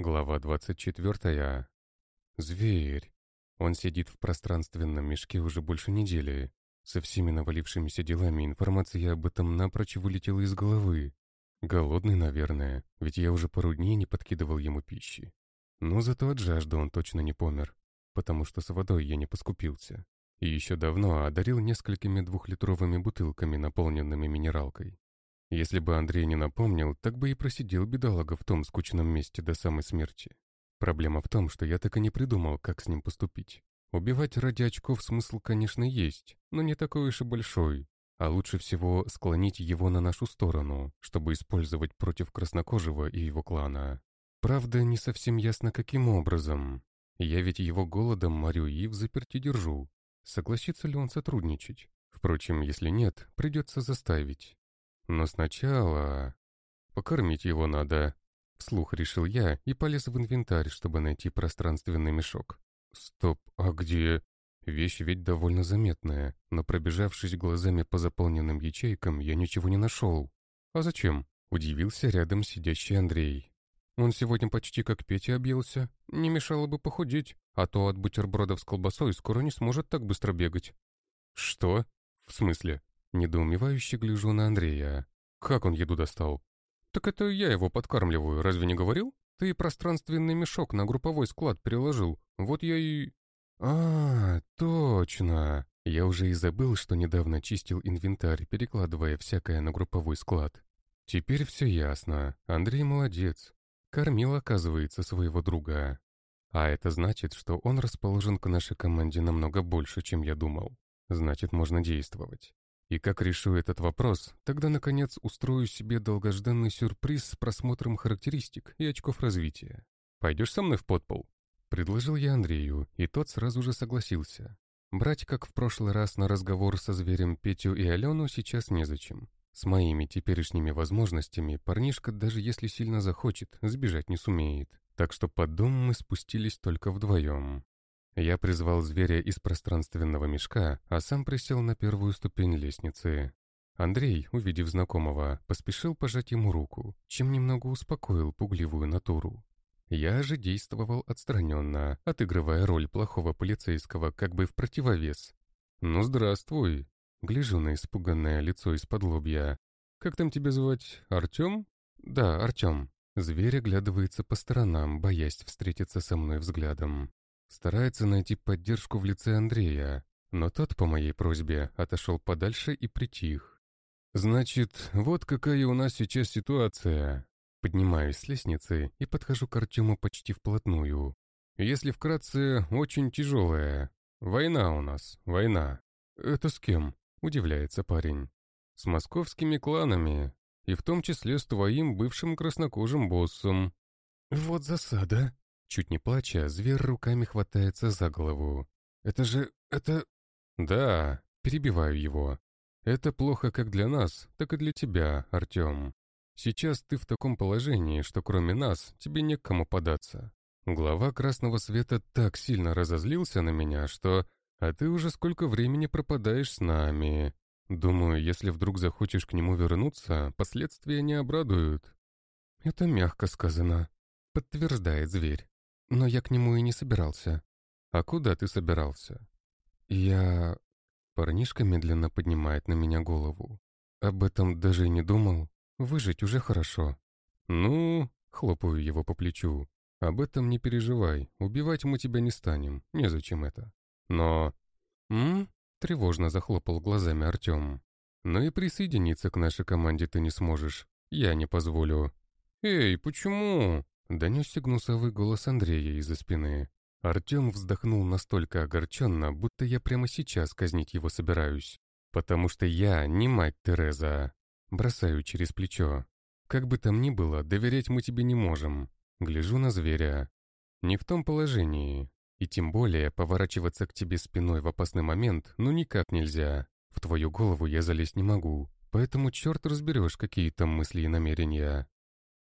Глава 24. Зверь. Он сидит в пространственном мешке уже больше недели. Со всеми навалившимися делами информация об этом напрочь вылетела из головы. Голодный, наверное, ведь я уже пару дней не подкидывал ему пищи. Но зато от жажды он точно не помер, потому что с водой я не поскупился. И еще давно одарил несколькими двухлитровыми бутылками, наполненными минералкой. Если бы Андрей не напомнил, так бы и просидел бедолага в том скучном месте до самой смерти. Проблема в том, что я так и не придумал, как с ним поступить. Убивать ради очков смысл, конечно, есть, но не такой уж и большой. А лучше всего склонить его на нашу сторону, чтобы использовать против краснокожего и его клана. Правда, не совсем ясно, каким образом. Я ведь его голодом морю и в заперти держу. Согласится ли он сотрудничать? Впрочем, если нет, придется заставить. Но сначала... Покормить его надо. Вслух решил я и полез в инвентарь, чтобы найти пространственный мешок. Стоп, а где... Вещь ведь довольно заметная, но пробежавшись глазами по заполненным ячейкам, я ничего не нашел. А зачем? Удивился рядом сидящий Андрей. Он сегодня почти как Петя объелся. Не мешало бы похудеть, а то от бутербродов с колбасой скоро не сможет так быстро бегать. Что? В смысле? Недоумевающе гляжу на Андрея. Как он еду достал? Так это я его подкармливаю, разве не говорил? Ты пространственный мешок на групповой склад переложил. Вот я и... А, точно. Я уже и забыл, что недавно чистил инвентарь, перекладывая всякое на групповой склад. Теперь все ясно. Андрей молодец. Кормил, оказывается, своего друга. А это значит, что он расположен к нашей команде намного больше, чем я думал. Значит, можно действовать. И как решу этот вопрос, тогда, наконец, устрою себе долгожданный сюрприз с просмотром характеристик и очков развития. «Пойдешь со мной в подпол?» Предложил я Андрею, и тот сразу же согласился. Брать, как в прошлый раз на разговор со зверем Петю и Алену, сейчас незачем. С моими теперешними возможностями парнишка, даже если сильно захочет, сбежать не сумеет. Так что под дом мы спустились только вдвоем. Я призвал зверя из пространственного мешка, а сам присел на первую ступень лестницы. Андрей, увидев знакомого, поспешил пожать ему руку, чем немного успокоил пугливую натуру. Я же действовал отстраненно, отыгрывая роль плохого полицейского как бы в противовес. «Ну, здравствуй!» Гляжу на испуганное лицо из-под лобья. «Как там тебя звать? Артем?» «Да, Артем». Зверь оглядывается по сторонам, боясь встретиться со мной взглядом. Старается найти поддержку в лице Андрея, но тот, по моей просьбе, отошел подальше и притих. «Значит, вот какая у нас сейчас ситуация». Поднимаюсь с лестницы и подхожу к Артему почти вплотную. Если вкратце, очень тяжелая. Война у нас, война. «Это с кем?» — удивляется парень. «С московскими кланами, и в том числе с твоим бывшим краснокожим боссом». «Вот засада», Чуть не плача, зверь руками хватается за голову. «Это же... это...» «Да», — перебиваю его. «Это плохо как для нас, так и для тебя, Артем. Сейчас ты в таком положении, что кроме нас тебе не к кому податься. Глава Красного Света так сильно разозлился на меня, что... А ты уже сколько времени пропадаешь с нами. Думаю, если вдруг захочешь к нему вернуться, последствия не обрадуют». «Это мягко сказано», — подтверждает зверь. Но я к нему и не собирался. А куда ты собирался? Я... Парнишка медленно поднимает на меня голову. Об этом даже и не думал. Выжить уже хорошо. Ну, хлопаю его по плечу. Об этом не переживай. Убивать мы тебя не станем. Незачем это. Но... М? Тревожно захлопал глазами Артем. Но и присоединиться к нашей команде ты не сможешь. Я не позволю. «Эй, почему?» Донесся гнусовый голос Андрея из-за спины. Артем вздохнул настолько огорченно, будто я прямо сейчас казнить его собираюсь. Потому что я не мать Тереза. Бросаю через плечо. Как бы там ни было, доверять мы тебе не можем. Гляжу на зверя. Не в том положении. И тем более поворачиваться к тебе спиной в опасный момент ну никак нельзя. В твою голову я залезть не могу. Поэтому черт разберешь, какие там мысли и намерения.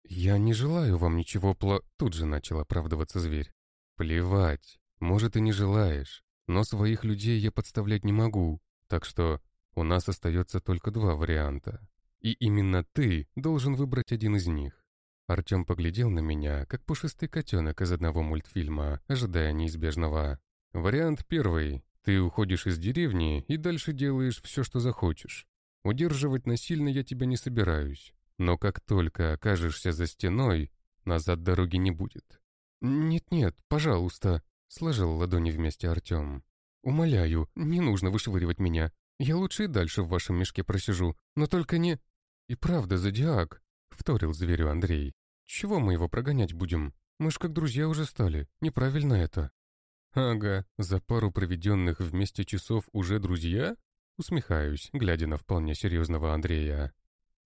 «Я не желаю вам ничего пло...» Тут же начал оправдываться зверь. «Плевать. Может, и не желаешь. Но своих людей я подставлять не могу. Так что у нас остается только два варианта. И именно ты должен выбрать один из них. Артем поглядел на меня, как пушистый котенок из одного мультфильма, ожидая неизбежного. Вариант первый. Ты уходишь из деревни и дальше делаешь все, что захочешь. Удерживать насильно я тебя не собираюсь. Но как только окажешься за стеной, назад дороги не будет. «Нет-нет, пожалуйста», — сложил ладони вместе Артем. «Умоляю, не нужно вышвыривать меня. Я лучше и дальше в вашем мешке просижу, но только не...» «И правда, зодиак», — вторил зверю Андрей. «Чего мы его прогонять будем? Мы ж как друзья уже стали. Неправильно это». «Ага, за пару проведенных вместе часов уже друзья?» Усмехаюсь, глядя на вполне серьезного Андрея.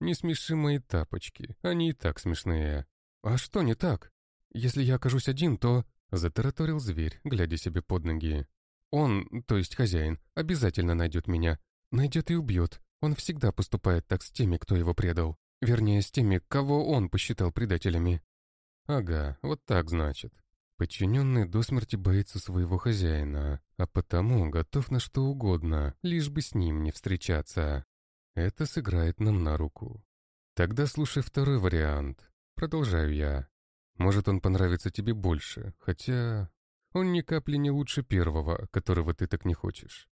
«Не смеши мои тапочки, они и так смешные». «А что не так? Если я окажусь один, то...» Затараторил зверь, глядя себе под ноги. «Он, то есть хозяин, обязательно найдет меня. Найдет и убьет. Он всегда поступает так с теми, кто его предал. Вернее, с теми, кого он посчитал предателями». «Ага, вот так значит. Подчиненный до смерти боится своего хозяина, а потому готов на что угодно, лишь бы с ним не встречаться. Это сыграет нам на руку. Тогда слушай второй вариант. Продолжаю я. Может, он понравится тебе больше, хотя... Он ни капли не лучше первого, которого ты так не хочешь.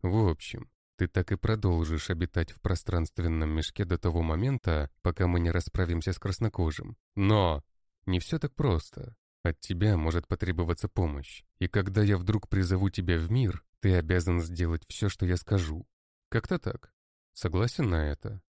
В общем, ты так и продолжишь обитать в пространственном мешке до того момента, пока мы не расправимся с краснокожим. Но не все так просто. От тебя может потребоваться помощь, и когда я вдруг призову тебя в мир, ты обязан сделать все, что я скажу. Как-то так. Согласен на это?»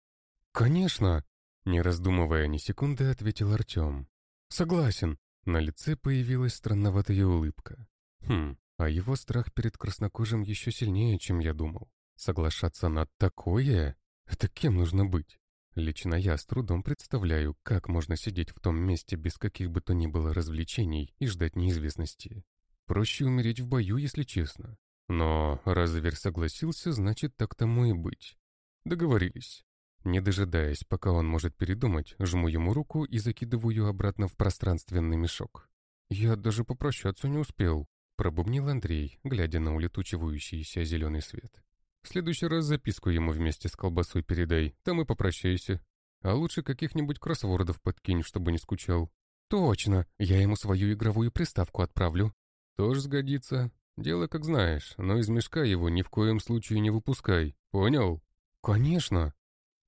«Конечно!» Не раздумывая ни секунды, ответил Артем. «Согласен!» На лице появилась странноватая улыбка. Хм, а его страх перед краснокожим еще сильнее, чем я думал. Соглашаться на такое? Это кем нужно быть? Лично я с трудом представляю, как можно сидеть в том месте без каких бы то ни было развлечений и ждать неизвестности. Проще умереть в бою, если честно. Но раз зверь согласился, значит так тому и быть. Договорились. Не дожидаясь, пока он может передумать, жму ему руку и закидываю обратно в пространственный мешок. «Я даже попрощаться не успел», — пробубнил Андрей, глядя на улетучивающийся зеленый свет. В следующий раз записку ему вместе с колбасой передай, там и попрощайся. А лучше каких-нибудь кроссвордов подкинь, чтобы не скучал. Точно, я ему свою игровую приставку отправлю. Тоже сгодится. Дело как знаешь, но из мешка его ни в коем случае не выпускай. Понял? Конечно.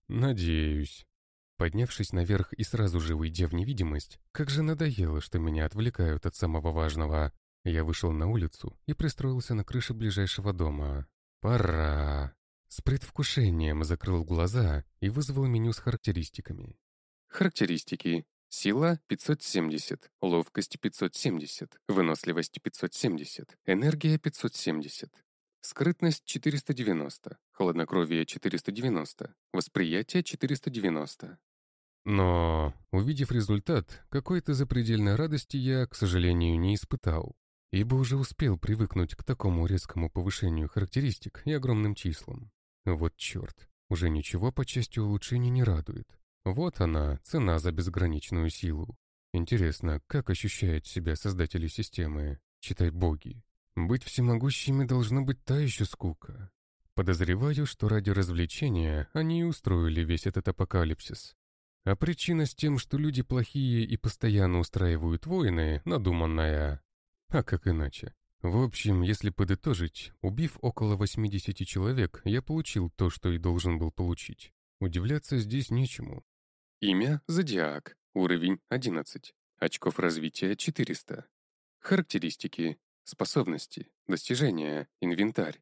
Надеюсь. Поднявшись наверх и сразу же уйдя в невидимость, как же надоело, что меня отвлекают от самого важного. Я вышел на улицу и пристроился на крыше ближайшего дома. Пора. С предвкушением закрыл глаза и вызвал меню с характеристиками. Характеристики. Сила 570, ловкость 570, выносливость 570, энергия 570, скрытность 490, хладнокровие 490, восприятие 490. Но, увидев результат, какой-то запредельной радости я, к сожалению, не испытал ибо уже успел привыкнуть к такому резкому повышению характеристик и огромным числам. Вот черт, уже ничего по части улучшений не радует. Вот она, цена за безграничную силу. Интересно, как ощущают себя создатели системы, читай боги. Быть всемогущими должно быть та еще скука. Подозреваю, что ради развлечения они и устроили весь этот апокалипсис. А причина с тем, что люди плохие и постоянно устраивают войны, надуманная. А как иначе? В общем, если подытожить, убив около 80 человек, я получил то, что и должен был получить. Удивляться здесь нечему. Имя – Зодиак. Уровень – 11. Очков развития – 400. Характеристики. Способности. Достижения. Инвентарь.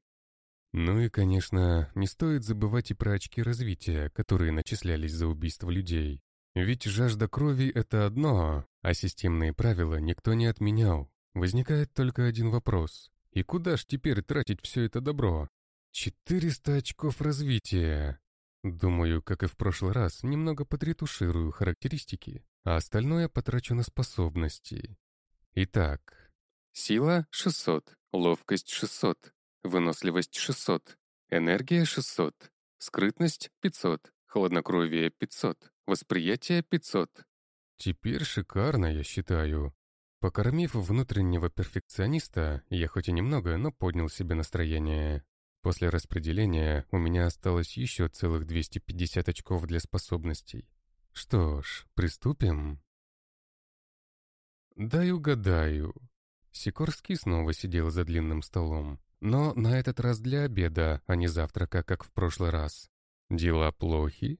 Ну и, конечно, не стоит забывать и про очки развития, которые начислялись за убийство людей. Ведь жажда крови — это одно, а системные правила никто не отменял. Возникает только один вопрос. И куда ж теперь тратить все это добро? 400 очков развития. Думаю, как и в прошлый раз, немного подретуширую характеристики, а остальное потрачу на способности. Итак, сила 600, ловкость 600, выносливость 600, энергия 600, скрытность 500, хладнокровие 500, восприятие 500. Теперь шикарно, я считаю. Покормив внутреннего перфекциониста, я хоть и немного, но поднял себе настроение. После распределения у меня осталось еще целых 250 очков для способностей. Что ж, приступим. Дай угадаю. Сикорский снова сидел за длинным столом, но на этот раз для обеда, а не завтрака, как в прошлый раз. Дела плохи?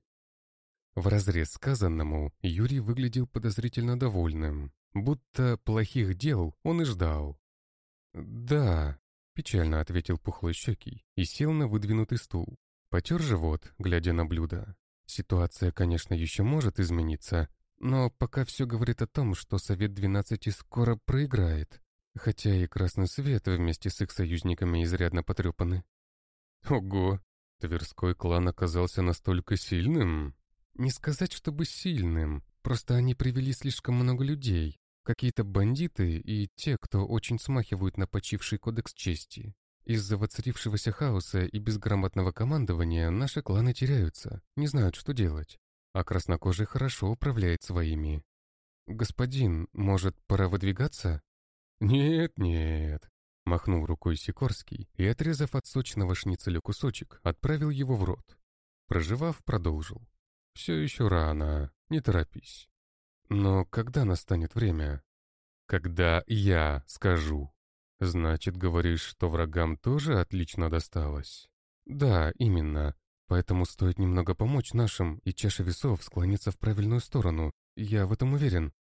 В разрез сказанному Юрий выглядел подозрительно довольным, будто плохих дел он и ждал. «Да», — печально ответил пухлый щекий и сел на выдвинутый стул. Потер живот, глядя на блюдо. Ситуация, конечно, еще может измениться, но пока все говорит о том, что Совет 12 скоро проиграет, хотя и Красный Свет вместе с их союзниками изрядно потрепаны. Ого, Тверской клан оказался настолько сильным? Не сказать, чтобы сильным, просто они привели слишком много людей, какие-то бандиты и те, кто очень смахивают на почивший кодекс чести. Из-за воцарившегося хаоса и безграмотного командования наши кланы теряются, не знают, что делать. А краснокожий хорошо управляет своими. «Господин, может, пора выдвигаться?» «Нет, нет», — махнул рукой Сикорский и, отрезав от сочного шницеля кусочек, отправил его в рот. Проживав, продолжил. «Все еще рано, не торопись. Но когда настанет время? Когда я скажу. Значит, говоришь, что врагам тоже отлично досталось? Да, именно. Поэтому стоит немного помочь нашим, и чаша весов склонится в правильную сторону. Я в этом уверен.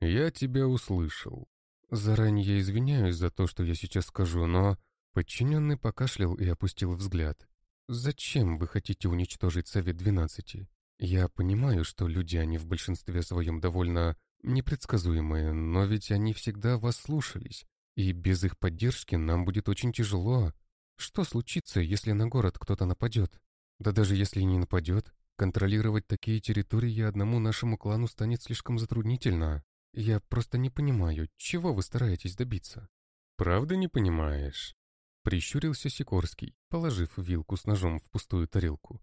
Я тебя услышал. Заранее извиняюсь за то, что я сейчас скажу, но... Подчиненный покашлял и опустил взгляд. «Зачем вы хотите уничтожить Совет Двенадцати? Я понимаю, что люди, они в большинстве своем довольно непредсказуемые, но ведь они всегда вас слушались, и без их поддержки нам будет очень тяжело. Что случится, если на город кто-то нападет? Да даже если не нападет, контролировать такие территории одному нашему клану станет слишком затруднительно. Я просто не понимаю, чего вы стараетесь добиться. Правда не понимаешь? Прищурился Сикорский, положив вилку с ножом в пустую тарелку.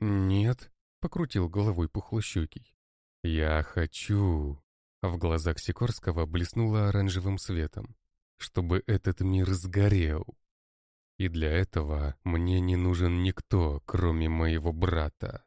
«Нет», покрутил головой пухлощекий. «Я хочу...» В глазах Сикорского блеснуло оранжевым светом. «Чтобы этот мир сгорел. И для этого мне не нужен никто, кроме моего брата».